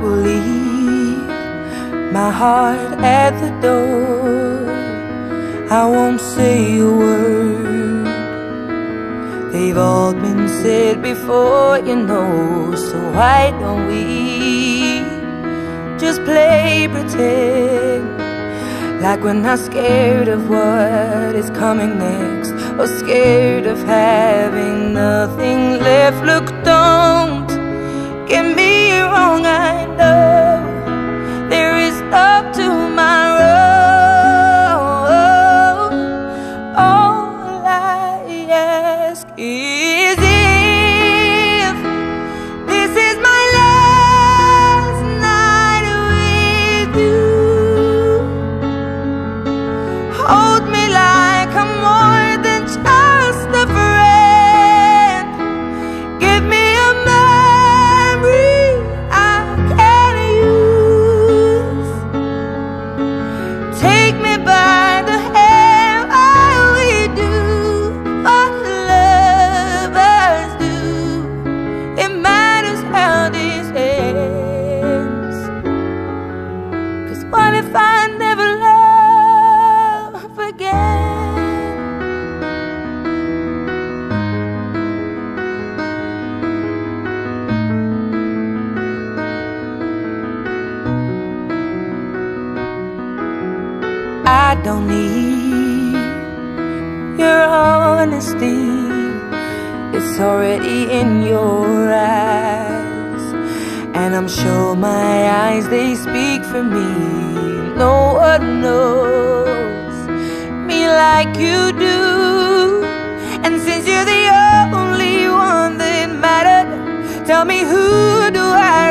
will leave my heart at the door. I won't say a word. They've all been said before, you know. So why don't we just play pretend? Like we're not scared of what is coming next, or scared of having nothing left. Look, don't get me Hold your honesty. It's already in your eyes. And I'm sure my eyes, they speak for me. No one knows me like you do. And since you're the only one that mattered, tell me who do I